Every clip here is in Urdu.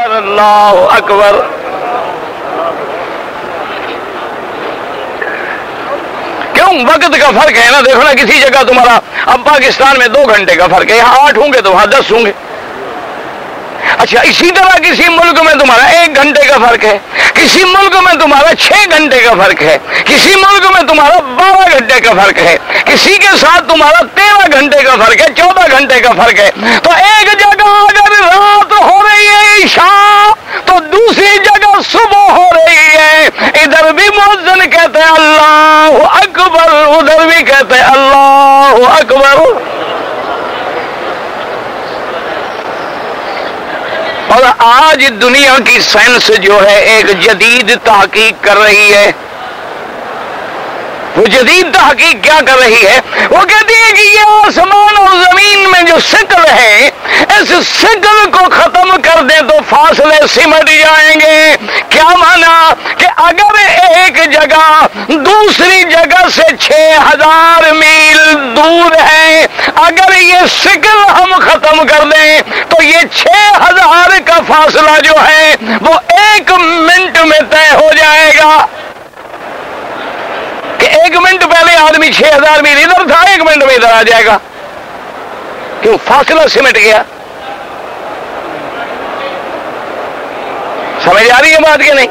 اکبر، اللہ اکبر۔ کیوں؟ وقت کا فرق ہے نا، دیکھو نا، کسی جگہ تمہارا، اب پاکستان میں دو گھنٹے کا فرق ہے، یہاں آٹھ ہوں گے تو وہاں دس ہوں گے۔ اچھا اسی طرح کسی ملک میں تمہارا ایک گھنٹے کا فرق ہے، کسی ملک میں تمہارا چھ گھنٹے کا فرق ہے، کسی ملک میں تمہارا بارہ گھنٹے کا فرق ہے، کسی کے ساتھ تمہارا تیرہ گھنٹے کا فرق ہے، چودہ گھنٹے کا فرق ہے۔ تو ایک جگہ اگر رات ہو رہی ہے، عشاء، تو دوسری جگہ صبح ہو رہی ہے۔ ادھر بھی مؤذن کہتے ہیں، اللہ اکبر، ادھر بھی کہتے ہیں، اللہ اکبر۔ اور آج دنیا کی سائنس جو ہے ایک جدید تحقیق کر رہی ہے۔ وہ جدید تحقیق کیا کر رہی ہے؟ وہ کہتی ہے کہ یہ آسمان اور زمین میں جو شکل ہے اس شکل کو ختم کر دیں تو فاصلے سمٹ جائیں گے۔ کیا مانا کہ اگر ایک جگہ دوسری جگہ سے چھ ہزار میل دور ہے، اگر یہ شکل ہم ختم کر دیں تو یہ چھ ہزار کا فاصلہ جو ہے، وہ ایک منٹ میں طے ہو جائے گا۔ کہ ایک منٹ پہلے آدمی چھ ہزار میل ادھر تھا، ایک منٹ میں ادھر آ جائے گا۔ کیوں؟ فاصلہ سمٹ گیا۔ سمجھ آ رہی ہے بات کہ نہیں؟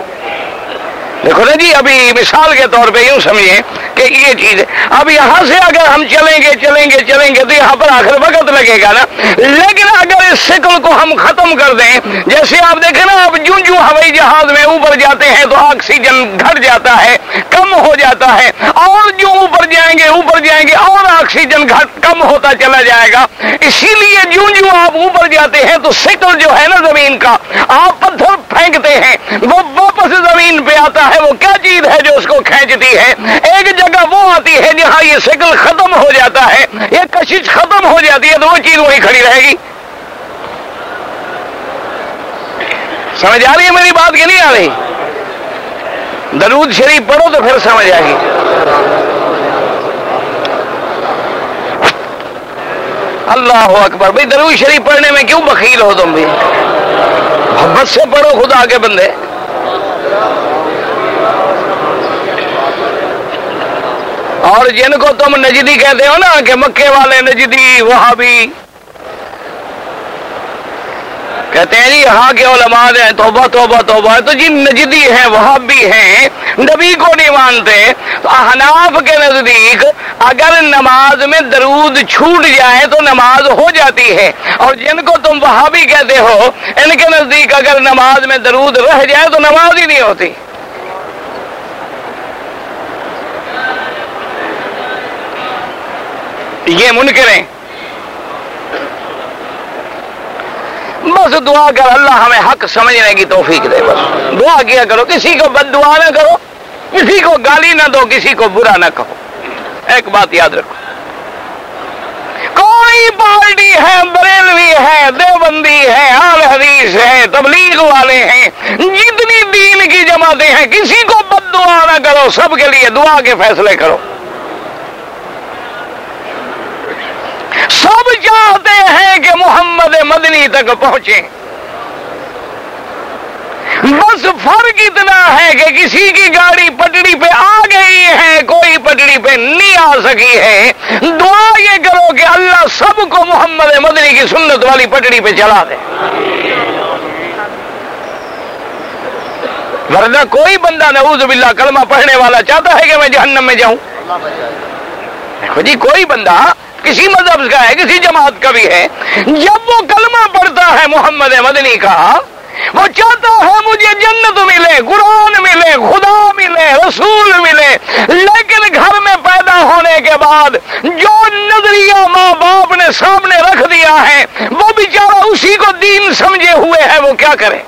دیکھو نا جی ابھی مثال کے طور پہ یوں سمجھیں کہ یہ چیز ہے۔ اب یہاں سے اگر ہم چلیں گے چلیں گے چلیں گے تو یہاں پر آخر وقت لگے گا نا۔ لیکن اگر اس شکل کو ہم ختم کر دیں، جیسے آپ دیکھیں نا، آپ جوں جوں ہوائی جہاز میں اوپر جاتے ہیں تو آکسیجن گھٹ جاتا ہے، کم ہو جاتا ہے۔ اور جو اوپر جائیں گے، اوپر جائیں گے، اور آکسیجن کم ہوتا چلا جائے گا۔ اسی لیے جوں جوں آپ اوپر جاتے ہیں تو شکل جو ہے نا زمین کا، آپ پتھر پھینکتے ہیں۔ وہ واپس زمین پہ آتا ہے، وہ کیا چیز ہے جو اس کو کھینچتی ہے؟ ایک جگہ وہ آتی ہے جہاں یہ شکل ختم ہو جاتا ہے، یہ کشش ختم ہو جاتی ہے تو وہ چیز وہی کھڑی رہے گی۔ سمجھ آ رہی ہے میری بات کہ نہیں آ رہی؟ درود شریف پڑھو تو پھر سمجھ آئے گی۔ اللہ اکبر، بھائی درود شریف پڑھنے میں کیوں بخیل ہو تم بھی؟ محبت سے پڑھو خدا کے بندے۔ اور جن کو تم نجدی کہتے ہو نا کہ مکے والے نجدی وہاں بھی کہتے ہیں جی ہاں کے علماء ہیں توبہ توبہ توبہ۔ تو جی نجدی ہیں وہاں بھی ہیں، نبی کو نہیں مانتے، تو احناف کے نزدیک اگر نماز میں درود چھوٹ جائے تو نماز ہو جاتی ہے۔ اور جن کو تم وہاں بھی کہتے ہو، ان کے نزدیک اگر نماز میں درود رہ جائے تو نماز ہی نہیں ہوتی۔ یہ منکر ہیں بس دعا کر اللہ ہمیں حق سمجھنے کی توفیق دے، بس۔ دعا کیا کرو، کسی کو بد دعا نہ کرو، کسی کو گالی نہ دو، کسی کو برا نہ کہو۔ ایک بات یاد رکھو۔ کوئی پارٹی ہے، بریلوی ہے، دیوبندی ہے، آل حدیث ہے، تبلیغ والے ہیں، جتنی دین کی جماعتیں ہیں، کسی کو بد دعا نہ کرو، سب کے لیے دعا کے فیصلے کرو۔ سب چاہتے ہیں کہ محمد مدنی تک پہنچے بس فرق اتنا ہے کہ کسی کی گاڑی پٹڑی پہ آ گئی ہے، کوئی پٹڑی پہ نہیں آ سکی ہے۔ دعا یہ کرو کہ اللہ سب کو محمد مدنی کی سنت والی پٹڑی پہ چلا دے۔ ورنہ کوئی بندہ نعوذ باللہ کلمہ پڑھنے والا چاہتا ہے کہ میں جہنم میں جاؤں۔ دیکھو جی کوئی بندہ کسی مذہب کا ہے، کسی جماعت کا بھی ہے۔ جب وہ کلمہ پڑھتا ہے محمد مدنی کا وہ چاہتا ہے مجھے جنت ملے، قرآن ملے، خدا ملے، رسول ملے۔ لیکن گھر میں پیدا ہونے کے بعد جو نظریہ ماں باپ نے سامنے رکھ دیا ہے، وہ بیچارہ اسی کو دین سمجھے ہوئے ہے، وہ کیا کرے؟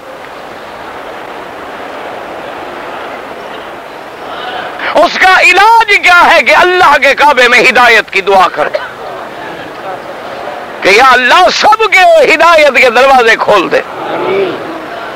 اس کا علاج کیا ہے کہ اللہ کے کعبے میں ہدایت کی دعا کرے کہ یا اللہ سب کے ہدایت کے دروازے کھول دے۔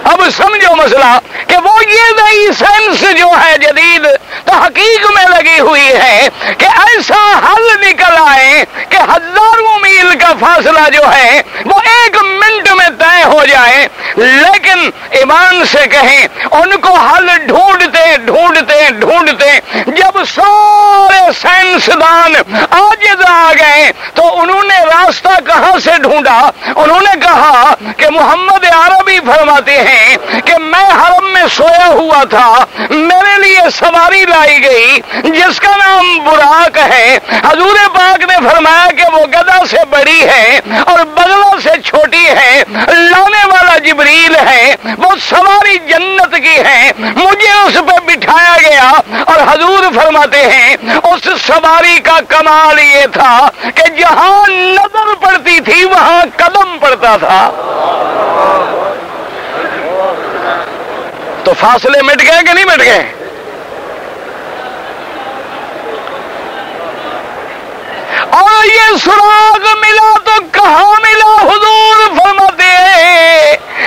اب سمجھو مسئلہ کہ وہ یہ نئی سینس جو ہے جدید تحقیق میں لگی ہوئی ہے کہ ایسا حل نکل آئے کہ ہزاروں میل کا فاصلہ جو ہے وہ ایک منٹ میں طے ہو جائے لیکن ایمان سے کہیں، ان کو حل ڈھونڈتے ڈھونڈتے ڈھونڈتے، جب سارے سائنسدان آج آ گئے، تو انہوں نے راستہ کہاں سے ڈھونڈا؟ انہوں نے کہا کہ محمد عربی فرماتے ہیں کہ میں حرم میں سویا ہوا تھا، میرے لیے سواری لائی گئی، جس کا نام براک ہے۔ حضور پاک نے فرمایا کہ وہ گدا سے بڑی ہے اور بگلا سے چھوٹی ہے لانے والا جبریل ہے وہ سواری جنت کی ہے، مجھے اس پہ بٹھایا گیا۔ اور حضور فرماتے ہیں، اس سواری کا کمال یہ تھا کہ جہاں نظر پڑتی تھی، وہاں قدم پڑتا تھا۔ تو فاصلے مٹ گئے کہ نہیں مٹ گئے؟ اور یہ سراغ ملا تو کہاں ملا حضور فرماتے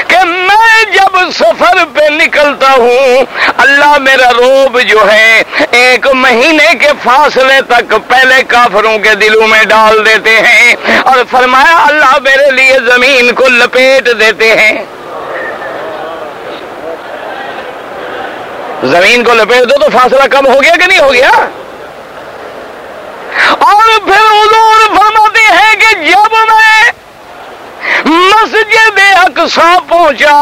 کہ میں جب سفر پہ نکلتا ہوں، اللہ میرا روب جو ہے ایک مہینے کے فاصلے تک پہلے کافروں کے دلوں میں ڈال دیتے ہیں اور فرمایا اللہ میرے لیے زمین کو لپیٹ دیتے ہیں۔ زمین کو لپیٹ دو تو فاصلہ کم ہو گیا کہ نہیں ہو گیا اور پھر حضور فرماتے ہیں کہ جب میں مسجد اقسا پہنچا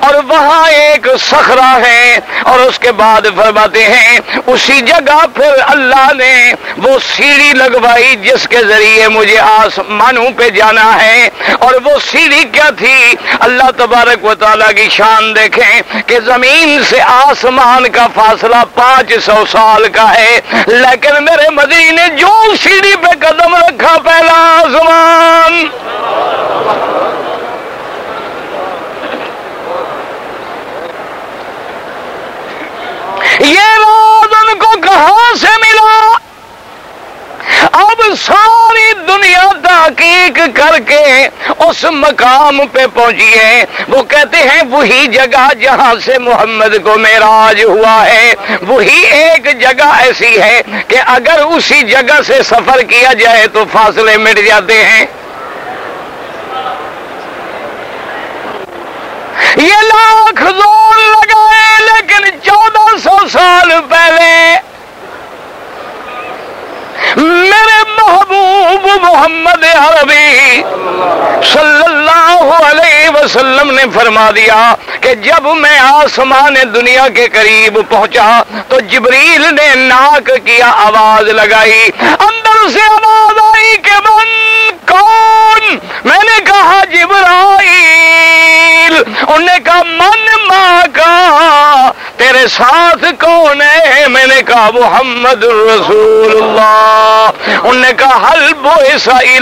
اور وہاں ایک سخرا ہے اور اس کے بعد فرماتے ہیں، اسی جگہ پھر اللہ نے وہ سیڑھی لگوائی جس کے ذریعے مجھے آسمانوں پہ جانا ہے۔ اور وہ سیڑھی کیا تھی؟ اللہ تبارک و تعالیٰ کی شان دیکھیں کہ زمین سے آسمان کا فاصلہ پانچ سو سال کا ہے، لیکن میرے مدی نے جو سیڑھی پہ قدم رکھا پہلا آسمان۔ یہ راز ان کو کہاں سے ملا؟ اب ساری دنیا تحقیق کر کے اس مقام پہ پہنچی ہے۔ وہ کہتے ہیں، وہی جگہ جہاں سے محمد کو میراج ہوا ہے۔ وہی ایک جگہ ایسی ہے کہ اگر اسی جگہ سے سفر کیا جائے تو فاصلے مٹ جاتے ہیں۔ یہ لاکھ زور لگائے لیکن چودہ سو سال پہلے میرے محبوب محمد عربی صلی اللہ علیہ وسلم نے فرما دیا کہ جب میں آسمان دنیا کے قریب پہنچا تو جبریل نے ناک کیا آواز لگائی، اندر سے آواز آئی کہ من کون؟ میں نے کہا جبرائیل، انہوں نے کہا من ماں کا تیرے ساتھ کون ہے؟ میں نے کہا محمد رسول اللہ۔ انہوں نے کہا حل بو عیسائی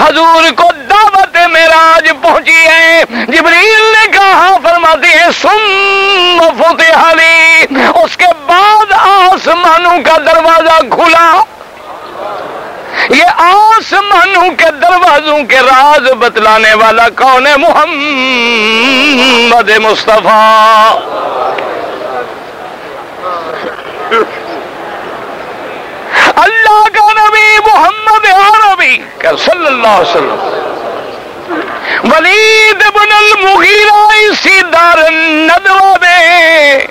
حضور کو دعوت میرا آج پہنچی ہے۔ جبریل نے کہا فرماتی ہے سم فتح علی اس کے بعد آسمانوں کا دروازہ کھلا۔ یہ آسمانوں کے دروازوں کے راز بتلانے والا کون ہے محمد مصطفیٰ؟ اللہ کا نبی محمد عربی صلی اللہ علیہ وسلم۔ ولید بن المغیرہ اسی دار ندوہ میں۔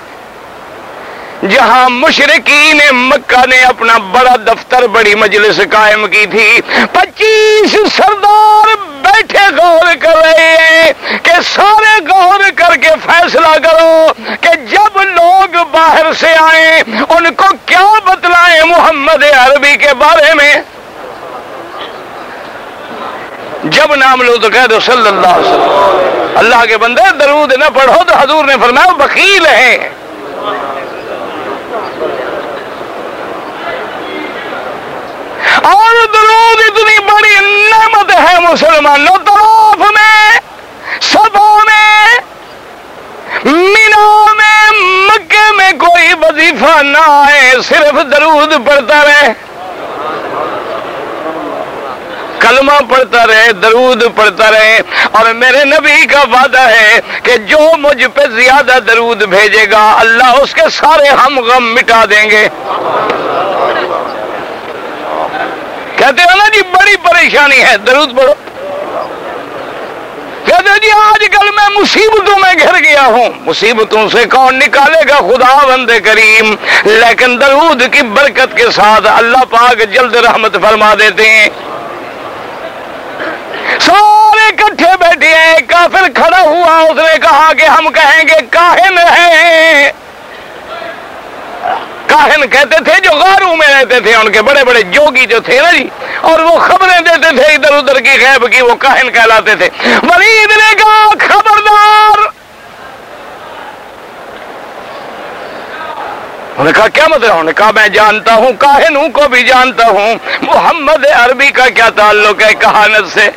جہاں مشرقین مکہ نے اپنا بڑا دفتر، بڑی مجلس قائم کی تھی، پچیس سردار بیٹھے غور کر رہے ہیں کہ سارے غور کر کے فیصلہ کرو کہ جب لوگ باہر سے آئیں، ان کو کیا بتلائیں محمد عربی کے بارے میں؟ جب نام لو تو کہہ دو صلی اللہ علیہ وسلم۔ اللہ کے بندے درود نہ پڑھو تو حضور نے فرمایا، وکیل ہے اور درود اتنی بڑی نعمت ہے مسلمانوں طرف میں سبوں میں، مینا میں مکے میں کوئی وظیفہ نہ آئے، صرف درود پڑتا رہے۔ کلمہ پڑھتا رہے، درود پڑھتا رہے۔ اور میرے نبی کا وعدہ ہے کہ جو مجھ پہ زیادہ درود بھیجے گا، اللہ اس کے سارے ہم غم مٹا دیں گے۔ کہتے ہو نا جی بڑی پریشانی ہے، درود پڑھو۔ کہتے جی آج کل میں مصیبتوں میں گھر گیا ہوں۔ مصیبتوں سے کون نکالے گا؟ خدا بند کریم۔ لیکن درود کی برکت کے ساتھ اللہ پاک جلد رحمت فرما دیتے ہیں۔ سارے کٹھے بیٹھے ہیں، کافر کھڑا ہوا، اس نے کہا کہ ہم کہیں گے، کاہن ہیں۔ کاہن کہتے تھے جو غاروں میں رہتے تھے، ان کے بڑے بڑے جوگی جو تھے نا جی اور وہ خبریں دیتے تھے ادھر ادھر کی غیب کی، وہ کاہن کہلاتے تھے۔ ولید نے کہا، خبردار! انہوں نے کہا، کیا مطلب انہوں نے کہا، میں جانتا ہوں کاہن ہوں کو بھی جانتا ہوں۔ محمد عربی کا کیا تعلق ہے کہانت سے؟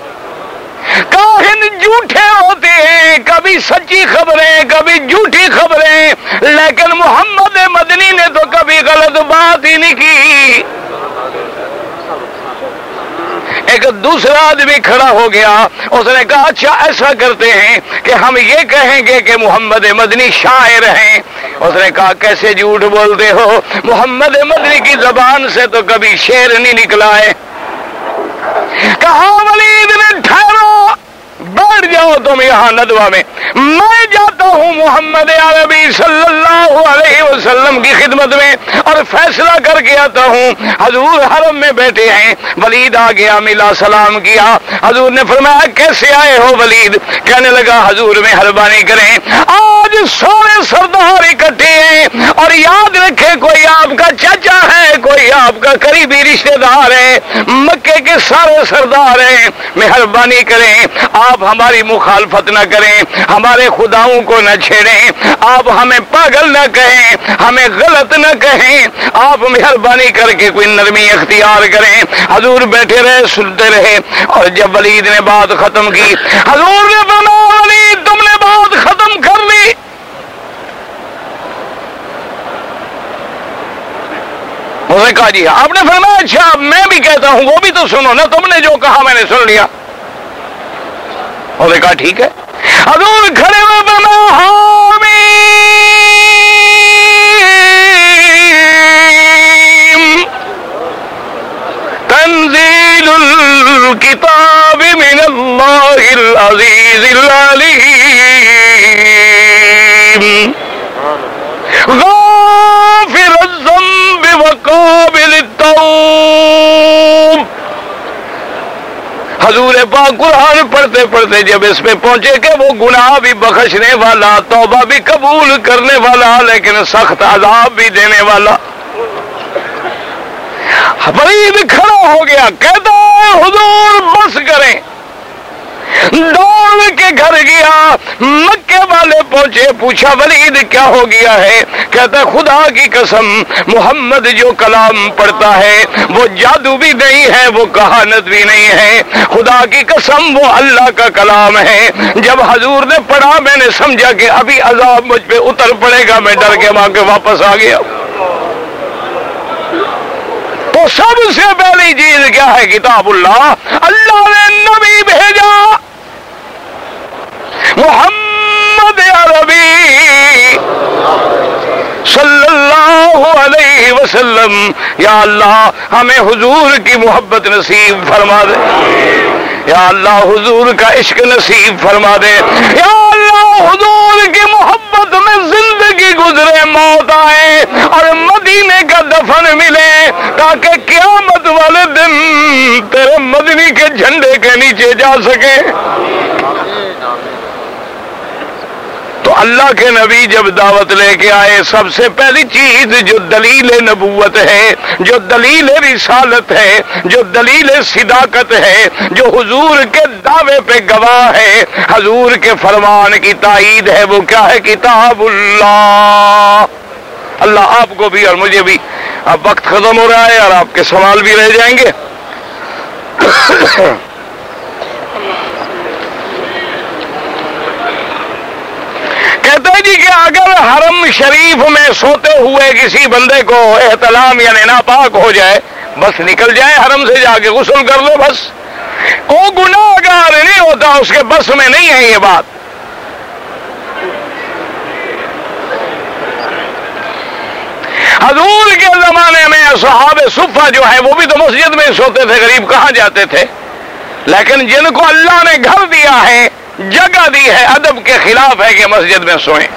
کاہن جھوٹے ہوتے ہیں، کبھی سچی خبریں، کبھی جھوٹی خبریں، لیکن محمد مدنی نے تو کبھی غلط بات ہی نہیں کی۔ ایک دوسرا آدمی کھڑا ہو گیا، اس نے کہا اچھا ایسا کرتے ہیں کہ ہم یہ کہیں گے کہ محمد مدنی شاعر ہیں۔ اس نے کہا، کیسے جھوٹ بولتے ہو؟ محمد مدنی کی زبان سے تو کبھی شیر نہیں نکلا ہے۔ کہا بے بیٹھ جاؤ تم یہاں ندوا میں۔ میں جاتا ہوں محمد عربی صلی اللہ علیہ وسلم کی خدمت میں اور فیصلہ کر کے آتا ہوں۔ حضور حرم میں بیٹھے ہیں۔ ولید آ گیا ملا سلام کیا۔ حضور نے فرمایا، کیسے آئے ہو ولید؟ کہنے لگا، حضور میں ہربانی کریں۔ آج سارے سردار اکٹھے ہیں اور یاد رکھے، کوئی آپ کا چاچا ہے، کوئی آپ کا قریبی رشتے دار ہے۔ مکے کے سارے سردار ہیں۔ مہربانی کریں۔ آپ ہماری مخالفت نہ کریں، ہمارے خداؤں کو نہ چھیڑیں۔ آپ ہمیں پاگل نہ کہیں، ہمیں غلط نہ کہیں۔ آپ مہربانی کر کے کوئی نرمی اختیار کریں۔ حضور بیٹھے رہے، سنتے رہے۔ اور جب ولید نے بات ختم کی، حضور نے بنا ولید، تم نے بات ختم کر لی۔ کہا جی ہاں، آپ نے فرمایا اچھا میں بھی کہتا ہوں، وہ بھی تو سنو نا تم نے جو کہا میں نے سن لیا۔ انہوں نے کہا ٹھیک ہے۔ حضور کھڑے ہوئے بنا حامی تنزیل الكتاب من اللہ العزیز العلیم۔ غافر الذنب وقابل التوب۔ حضور پاک قرآن پڑھتے پڑھتے جب اس میں پہنچے کہ وہ گناہ بھی بخشنے والا، توبہ بھی قبول کرنے والا، لیکن سخت عذاب بھی دینے والا۔ فرید کھڑا ہو گیا، کہتا ہے، حضور بس کریں۔ دوڑ کے گھر گیا، مکے والے پہنچے پوچھا ولید کیا ہو گیا ہے؟ کہتا خدا کی قسم، محمد جو کلام پڑھتا ہے، وہ جادو بھی نہیں ہے، وہ کہانت بھی نہیں ہے۔ خدا کی قسم، وہ اللہ کا کلام ہے۔ جب حضور نے پڑھا، میں نے سمجھا کہ ابھی عذاب مجھ پہ اتر پڑے گا، میں ڈر کے وہاں کے واپس آ گیا۔ تو سب سے پہلی چیز کیا ہے کتاب اللہ؟ اللہ نے نبی بھیجا۔ محمد عربی صلی اللہ علیہ وسلم۔ یا اللہ، ہمیں حضور کی محبت نصیب فرما دے۔ یا اللہ، حضور کا عشق نصیب فرما دے۔ یا حضور کی محبت میں زندگی گزرے، موت آئے اور مدینے کا دفن ملے تاکہ قیامت والے دن تیرے مدنی کے جھنڈے کے نیچے جا سکے۔ تو اللہ کے نبی جب دعوت لے کے آئے، سب سے پہلی چیز جو دلیل نبوت ہے، جو دلیل رسالت ہے، جو دلیل صداقت ہے، جو حضور کے دعوے پہ گواہ ہے، حضور کے فرمان کی تائید ہے، وہ کیا ہے؟ کتاب اللہ۔ اللہ آپ کو بھی اور مجھے بھی۔ اب وقت ختم ہو رہا ہے اور آپ کے سوال بھی رہ جائیں گے۔ کہتے جی کہ اگر حرم شریف میں سوتے ہوئے کسی بندے کو احتلام یعنی ناپاک ہو جائے، بس نکل جائے حرم سے جا کے غسل کر لو بس۔ وہ گناہ گار نہیں ہوتا، اس کے بس میں نہیں ہے یہ بات۔ حضور کے زمانے میں صحاب صفا جو ہے وہ بھی تو مسجد میں سوتے تھے، غریب کہاں جاتے تھے؟ لیکن جن کو اللہ نے گھر دیا ہے جگہ دی ہے، ادب کے خلاف ہے کہ مسجد میں سوئیں۔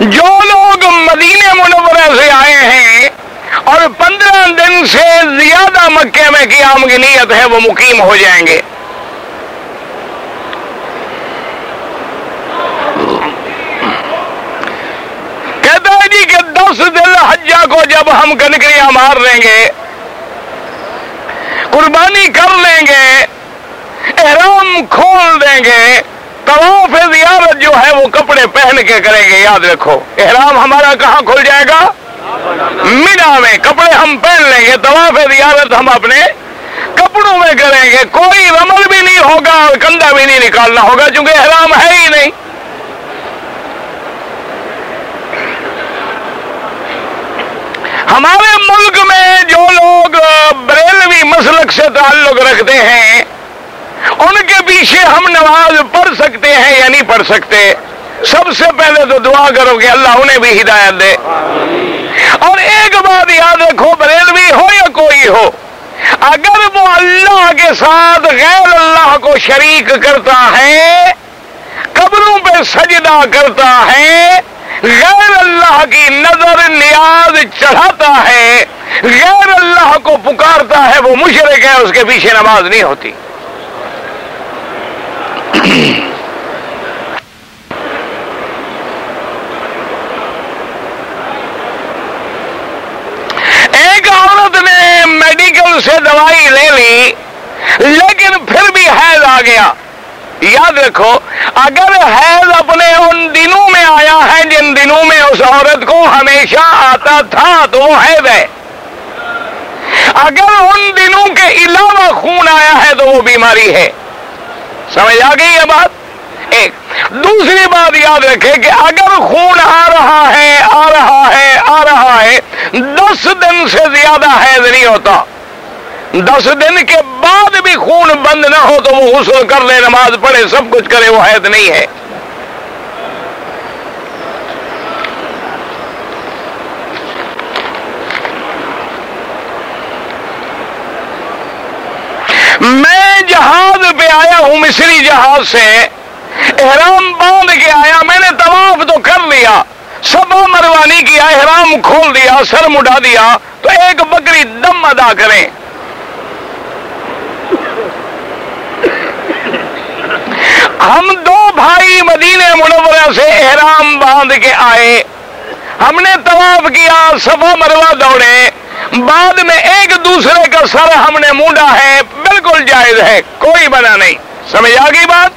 جو لوگ مدینہ منورہ سے آئے ہیں اور پندرہ دن سے زیادہ مکے میں قیام کی نیت ہے، وہ مقیم ہو جائیں گے۔ کہتا ہے جی کہ دس دل حجہ کو جب ہم کنکریاں مار لیں گے قربانی کر لیں گے، احرام کھول دیں گے، طواف زیارت جو ہے وہ کپڑے پہن کے کریں گے، یاد رکھو، احرام ہمارا کہاں کھل جائے گا؟ مینا میں کپڑے ہم پہن لیں گے، طواف زیارت ہم اپنے کپڑوں میں کریں گے، کوئی رمل بھی نہیں ہوگا اور کندھا بھی نہیں نکالنا ہوگا، چونکہ احرام ہے ہی نہیں۔ ہمارے ملک میں جو لوگ بریلوی مسلک سے تعلق رکھتے ہیں، ان کے پیچھے ہم نماز پڑھ سکتے ہیں یا نہیں پڑھ سکتے؟ سب سے پہلے تو دعا کرو کہ اللہ انہیں بھی ہدایت دے۔ اور ایک بات یاد رکھو، بریلوی ہو یا کوئی ہو، اگر وہ اللہ کے ساتھ غیر اللہ کو شریک کرتا ہے، قبروں پہ سجدہ کرتا ہے غیر اللہ کی نظر نیاز چڑھاتا ہے، غیر اللہ کو پکارتا ہے، وہ مشرق ہے، اس کے پیچھے نماز نہیں ہوتی۔ ایک عورت نے میڈیکل سے دوائی لے لی، لیکن پھر بھی حیض آ گیا۔ یاد رکھو اگر حیض اپنے ان دنوں میں آیا ہے جن دنوں میں اس عورت کو ہمیشہ آتا تھا، تو وہ حیض ہے۔ اگر ان دنوں کے علاوہ خون آیا ہے، تو وہ بیماری ہے۔ سمجھ آ گئی یہ بات؟ ایک۔ دوسری بات یاد رکھے کہ اگر خون آ رہا ہے، آ رہا ہے، آ رہا ہے، دس دن سے زیادہ حیض نہیں ہوتا۔ دس دن کے بعد بھی خون بند نہ ہو تو وہ غسل کر لے، نماز پڑھے، سب کچھ کرے، وہ حید نہیں ہے۔ میں جہاز پہ آیا ہوں، مصری جہاز سے۔ احرام باندھ کے آیا، میں نے طواف تو کر لیا۔ سب مروانی کیا، احرام کھول دیا، سر مڈا دیا۔ تو ایک بکری دم ادا کریں۔ ہم دو بھائی مدینے منورہ سے احرام باندھ کے آئے۔ ہم نے طواف کیا سفا مروا دوڑے۔ بعد میں ایک دوسرے کا سر ہم نے مونڈا ہے، بالکل جائز ہے، کوئی بنا نہیں۔ سمجھ آ گئی بات؟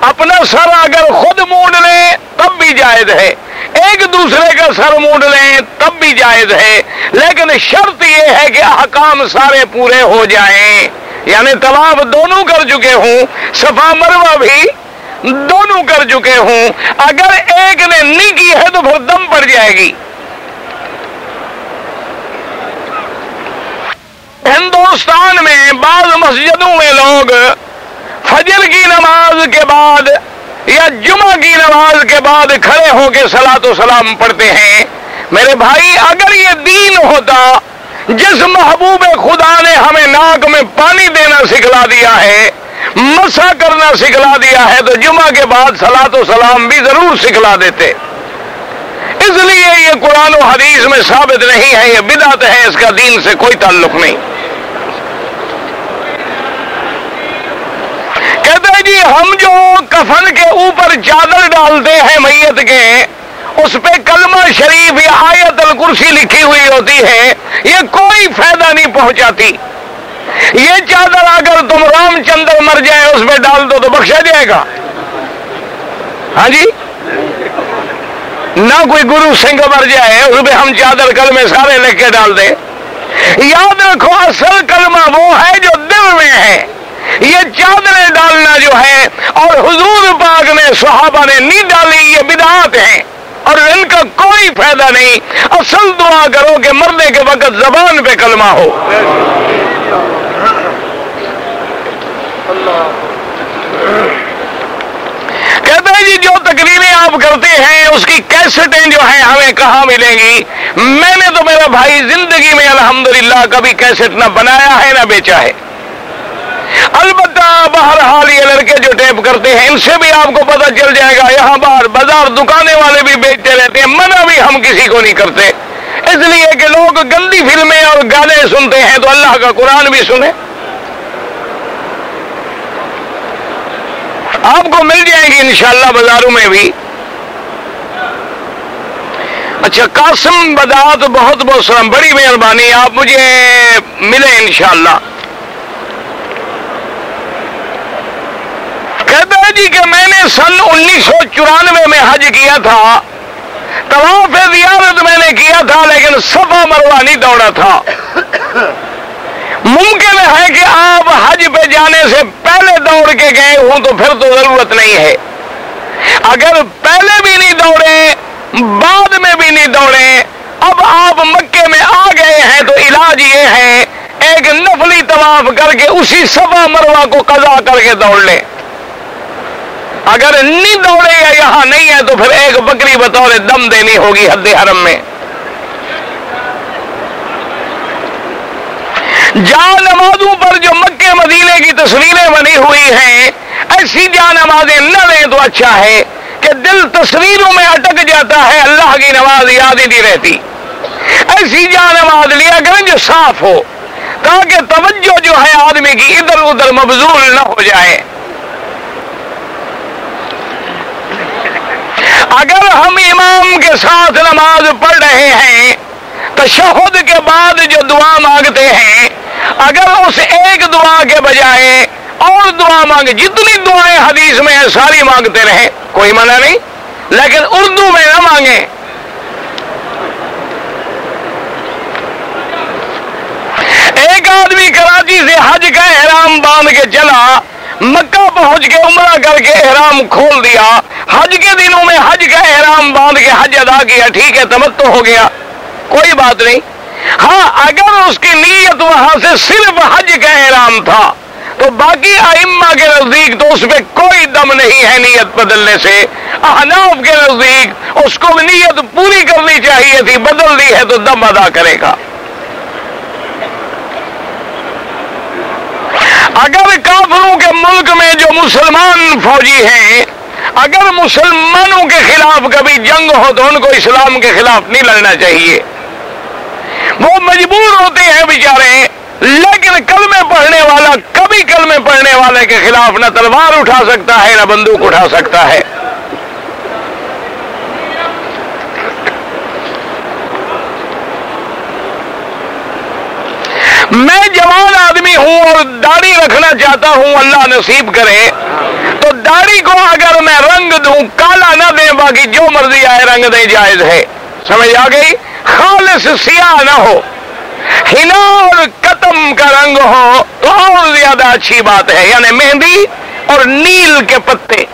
اپنا سر اگر خود مونڈ لیں تب بھی جائز ہے۔ ایک دوسرے کا سر مونڈ لیں تب بھی جائز ہے۔ لیکن شرط یہ ہے کہ حکام سارے پورے ہو جائیں۔ یعنی طواف دونوں کر چکے ہوں، صفا مروا بھی دونوں کر چکے ہوں۔ اگر ایک نے نہیں کی ہے تو پھر دم پڑ جائے گی۔ ہندوستان میں بعض مسجدوں میں لوگ فجر کی نماز کے بعد یا جمعہ کی نماز کے بعد کھڑے ہو کے سلا تو سلام پڑھتے ہیں۔ میرے بھائی، اگر یہ دین ہوتا، جس محبوب خدا نے ہمیں ناک میں پانی دینا سکھلا دیا ہے مسا کرنا سکھلا دیا ہے تو جمعہ کے بعد سلا تو سلام بھی ضرور سکھلا دیتے۔ اس لیے یہ قرآن و حدیث میں ثابت نہیں ہے، یہ بدعت ہے، اس کا دین سے کوئی تعلق نہیں۔ کہتے ہیں جی ہم جو کفن کے اوپر چادر ڈالتے ہیں میت کے، اس پہ کلمہ شریف یا آیت الکرسی لکھی ہوئی ہوتی ہے، یہ کوئی فائدہ نہیں پہنچاتی۔ یہ چادر اگر تم رام چندر مر جائے، اس پہ ڈال دو تو بخشا جائے گا۔ ہاں جی؟ نہ کوئی گرو سنگھ مر جائے، اس پہ ہم چادر کل میں سارے لکھ کے ڈال دیں۔ یاد رکھو، اصل کلمہ وہ ہے جو دل میں ہے۔ یہ چادریں ڈالنا جو ہے، اور حضور پاک نے، صحابہ نے نہیں ڈالی، یہ بدعات ہیں۔ اور ان کا کوئی فائدہ نہیں۔ اصل دعا کرو کہ مرنے کے وقت زبان پہ کلمہ ہو۔ کہتے ہیں جی جو تقریریں آپ کرتے ہیں، اس کی کیسٹیں جو ہیں، ہمیں کہاں ملیں گی؟ میں نے تو میرا بھائی زندگی میں الحمدللہ کبھی کیسٹ نہ بنایا ہے، نہ بیچا ہے۔ البتہ باہر حال یہ لڑکے جو ٹیپ کرتے ہیں، ان سے بھی آپ کو پتہ چل جائے گا، یہاں باہر بازار دکانے والے بھی بیچتے رہتے ہیں، منع بھی ہم کسی کو نہیں کرتے۔ اس لیے کہ لوگ گندی فلمیں اور گانے سنتے ہیں، تو اللہ کا قرآن بھی سنیں آپ کو مل جائے گی انشاءاللہ بازاروں میں بھی۔ اچھا قاسم بدات بہت بہت سلام۔ بڑی مہربانی، آپ مجھے ملے انشاءاللہ۔ کہتا ہے جی کہ میں نے سن انیس سو چورانوے میں حج کیا تھا۔ طواف زیارت میں نے کیا تھا، لیکن صفا مروا نہیں دوڑا تھا۔ ممکن ہے کہ آپ حج پہ جانے سے پہلے دوڑ کے گئے ہوں تو پھر تو ضرورت نہیں ہے۔ اگر پہلے بھی نہیں دوڑے، بعد میں بھی نہیں دوڑے، اب آپ مکے میں آ گئے ہیں تو علاج یہ ہے، ایک نفلی طواف کر کے اسی سفا مروا کو قضا کر کے دوڑ لیں۔ اگر نہیں دوڑے یا یہاں نہیں ہے تو پھر ایک بکری بطور دم دینی ہوگی حد حرم میں۔ جان نمازوں پر جو مکے مدینے کی تصویریں بنی ہوئی ہیں، ایسی جان نمازیں نہ لیں تو اچھا ہے کہ دل تصویروں میں اٹک جاتا ہے، اللہ کی نماز یاد ہی نہیں رہتی۔ ایسی جان نماز لیا کریں جو صاف ہو، تاکہ توجہ جو ہے آدمی کی ادھر ادھر مبزول نہ ہو جائے۔ اگر ہم امام کے ساتھ نماز پڑھ رہے ہیں، تشہد کے بعد جو دعا مانگتے ہیں اگر اس ایک دعا کے بجائے اور دعا مانگے جتنی دعائیں حدیث میں ہیں، ساری مانگتے رہیں، کوئی منع نہیں۔ لیکن اردو میں نہ مانگیں۔ ایک آدمی کراچی سے حج کا احرام باندھ کے چلا، مکہ پہنچ کے عمرہ کر کے احرام کھول دیا۔ حج کے دنوں میں حج کا احرام باندھ کے حج ادا کیا، ٹھیک ہے تمت ہو گیا۔ کوئی بات نہیں۔ ہاں اگر اس کی نیت وہاں سے صرف حج کا احرام تھا، تو باقی ائمہ کے نزدیک تو اس پہ کوئی دم نہیں ہے نیت بدلنے سے۔ احناف کے نزدیک اس کو نیت پوری کرنی چاہیے تھی بدل دی ہے تو دم ادا کرے گا۔ اگر کافروں کے ملک میں جو مسلمان فوجی ہیں، اگر مسلمانوں کے خلاف کبھی جنگ ہو تو ان کو اسلام کے خلاف نہیں لڑنا چاہیے۔ وہ مجبور ہوتے ہیں بیچارے۔ لیکن کلمے پڑھنے والا کبھی کلمے پڑھنے والے کے خلاف نہ تلوار اٹھا سکتا ہے، نہ بندوق اٹھا سکتا ہے۔ میں جوان آدمی ہوں اور داڑھی رکھنا چاہتا ہوں، اللہ نصیب کرے۔ تو داڑھی کو اگر میں رنگ دوں، کالا نہ دیں، باقی جو مرضی آئے رنگ دے جائز ہے۔ سمجھ آ گئی؟ خالص سیاہ نہ ہو۔ ہنا اور قتم کا رنگ ہو۔ تو اور زیادہ اچھی بات ہے یعنی مہندی اور نیل کے پتے۔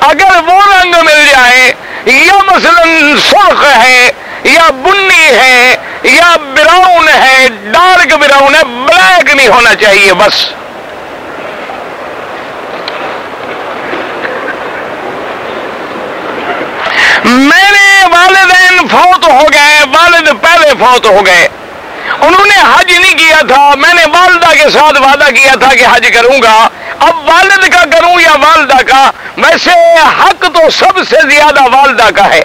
اگر وہ رنگ مل جائے، یا مثلا سرخ ہے، یا بنی ہے، یا براؤن ہے، ڈارک براؤن ہے، بلیک نہیں ہونا چاہیے، بس۔ میرے فوت ہو گئے، والد پہلے فوت ہو گئے۔ انہوں نے حج نہیں کیا تھا، میں نے والدہ کے ساتھ وعدہ کیا تھا کہ حج کروں گا۔ اب والد کا کروں یا والدہ کا؟ ویسے حق تو سب سے زیادہ والدہ کا ہے۔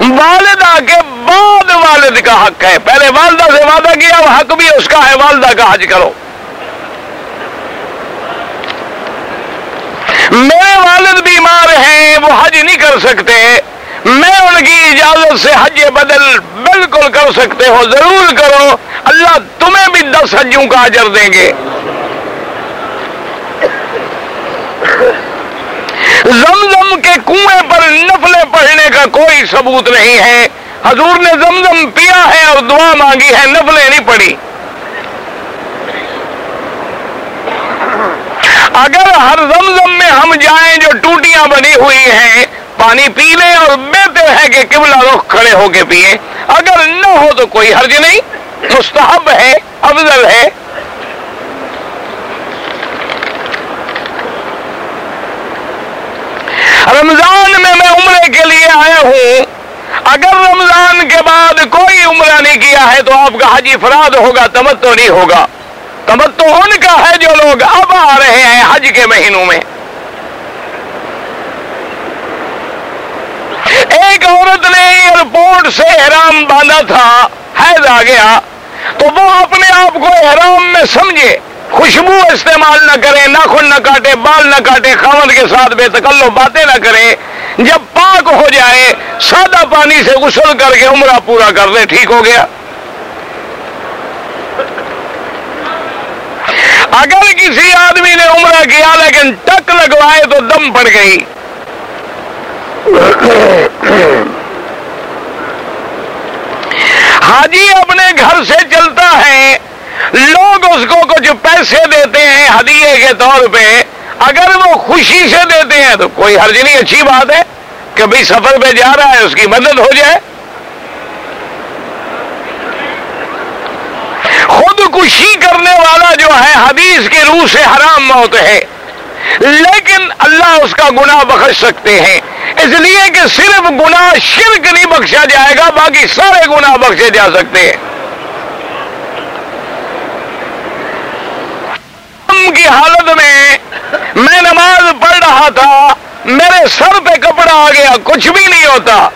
والدہ کے بعد والد کا حق ہے۔ پہلے والدہ سے وعدہ کیا وہ حق بھی اس کا ہے، والدہ کا حج کرو۔ میرے والد بیمار ہیں، وہ حج نہیں کر سکتے۔ میں ان کی اجازت سے حج بدل بالکل کر سکتے ہو، ضرور کرو۔ اللہ تمہیں بھی دس حجوں کا اجر دیں گے۔ زمزم کے کنویں پر نفلیں پڑھنے کا کوئی ثبوت نہیں ہے۔ حضور نے زمزم پیا ہے اور دعا مانگی ہے، نفلیں نہیں پڑی اگر ہر زمزم میں ہم جائیں جو ٹوٹیاں بنی ہوئی ہیں پانی پی لیں اور بہتر ہے کہ قبلہ رخ کھڑے ہو کے پیئیں۔ اگر نہ ہو تو کوئی حرج نہیں۔ مستحب ہے، افضل ہے۔ رمضان میں میں عمرے کے لیے آیا ہوں۔ اگر رمضان کے بعد کوئی عمرہ نہیں کیا ہے تو آپ کا حج افراد ہوگا تمتو نہیں ہوگا۔ تمتو ان کا ہے جو لوگ اب آ رہے ہیں حج کے مہینوں میں۔ ایک عورت نے ایئرپورٹ سے احرام باندھا تھا، حید آ گیا۔ تو وہ اپنے آپ کو احرام میں سمجھے، خوشبو استعمال نہ کرے، ناخن نہ کاٹے، بال نہ کاٹے خامد کے ساتھ بے تکلو باتیں نہ کرے۔ جب پاک ہو جائے، سادہ پانی سے غسل کر کے عمرہ پورا کر لے، ٹھیک ہو گیا۔ اگر کسی آدمی نے عمرہ کیا لیکن ٹک لگوائے تو دم پڑ گئی۔ حاجی اپنے گھر سے چلتا ہے۔ لوگ اس کو کچھ پیسے دیتے ہیں ہدیے کے طور پہ۔ اگر وہ خوشی سے دیتے ہیں تو کوئی حرج نہیں، اچھی بات ہے کہ بھائی سفر پہ جا رہا ہے، اس کی مدد ہو جائے۔ خودکشی کرنے والا جو ہے، حدیث کی روح سے حرام موت ہے۔ لیکن اللہ اس کا گناہ بخش سکتے ہیں۔ اس لیے کہ صرف گناہ شرک نہیں بخشا جائے گا، باقی سارے گناہ بخشے جا سکتے ہیں۔ کی حالت میں میں نماز پڑھ رہا تھا، میرے سر پہ کپڑا آ گیا، کچھ بھی نہیں ہوتا۔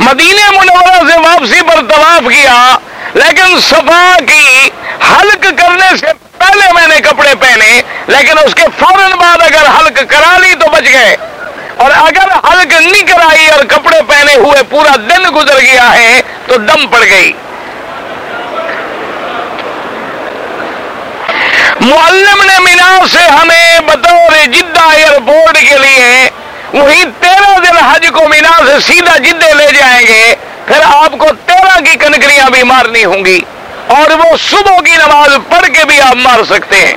مدینے منورہ سے واپسی پر طواف کیا، لیکن صفا کی حلق کرنے سے پہلے میں نے کپڑے پہنے، لیکن اس کے فوراً بعد اگر حلق کرا لی تو بچ گئے۔ اور اگر حلق نہیں کرائی اور کپڑے پہنے ہوئے پورا دن گزر گیا ہے تو دم پڑ گئی۔ معلم نے مینا سے ہمیں بطور جدہ ایئرپورٹ کے لیے وہی تیرہ دن حج کو مینا سے سیدھا جدے لے جائیں گے، پھر آپ کو تیرہ کی کنکریاں بھی مارنی ہوں گی۔ اور وہ صبح کی نماز پڑھ کے بھی آپ مار سکتے ہیں۔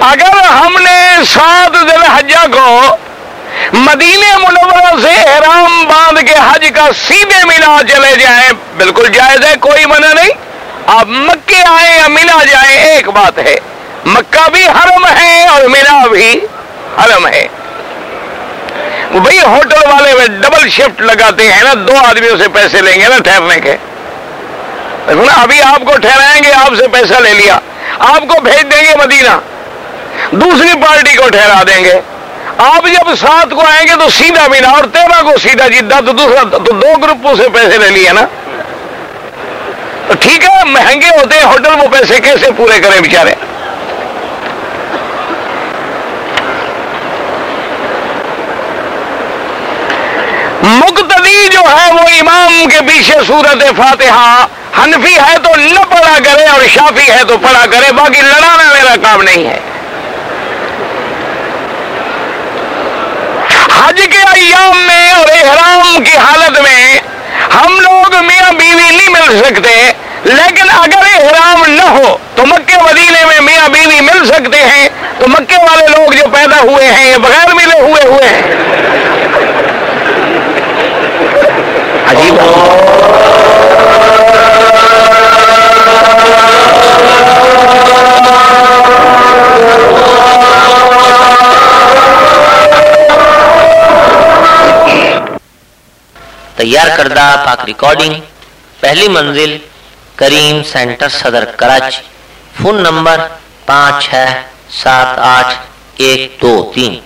اگر ہم نے سات دن حجہ کو مدینے منورہ سے احرام باندھ کے حج کا سیدھے مینا چلے جائیں، بالکل جائز ہے، کوئی منع نہیں۔ آپ مکے آئے یا مینا جائیں، ایک بات ہے۔ مکہ بھی حرم ہے اور مینا بھی حرم ہے۔ بھائی ہوٹل والے میں ڈبل شفٹ لگاتے ہیں نا، دو آدمیوں سے پیسے لیں گے نا ٹھہرنے کے۔ ابھی آپ کو ٹھہرائیں گے، آپ سے پیسہ لے لیا۔ آپ کو بھیج دیں گے مدینہ۔ دوسری پارٹی کو ٹھہرا دیں گے۔ آپ جب سات کو آئیں گے تو سیدھا مینا اور تیرہ کو سیدھا جدہ، تو دوسرا، تو دو گروپوں سے پیسے لے لیے نا۔ تو ٹھیک ہے، مہنگے ہوتے ہیں ہوٹل، وہ پیسے کیسے پورے کریں بیچارے؟ مقتدی جو ہے وہ امام کے پیچھے صورت فاتحہ، حنفی ہے تو نہ پڑھا کرے اور شافی ہے تو پڑھا کرے، باقی لڑانا میرا کام نہیں ہے۔ حج کے ایام میں اور احرام کی حالت میں ہم لوگ میاں بیوی نہیں مل سکتے، لیکن اگر احرام نہ ہو تو مکے مدینے میں میاں بیوی مل سکتے ہیں۔ تو مکے والے لوگ جو پیدا ہوئے ہیں، یہ بغیر ملے ہوئے ہوئے ہیں۔ عجیب تیار کردہ پاک ریکارڈنگ، پہلی منزل، کریم سینٹر صدر کراچی، فون نمبر پانچ چھ سات آٹھ ایک دو تین۔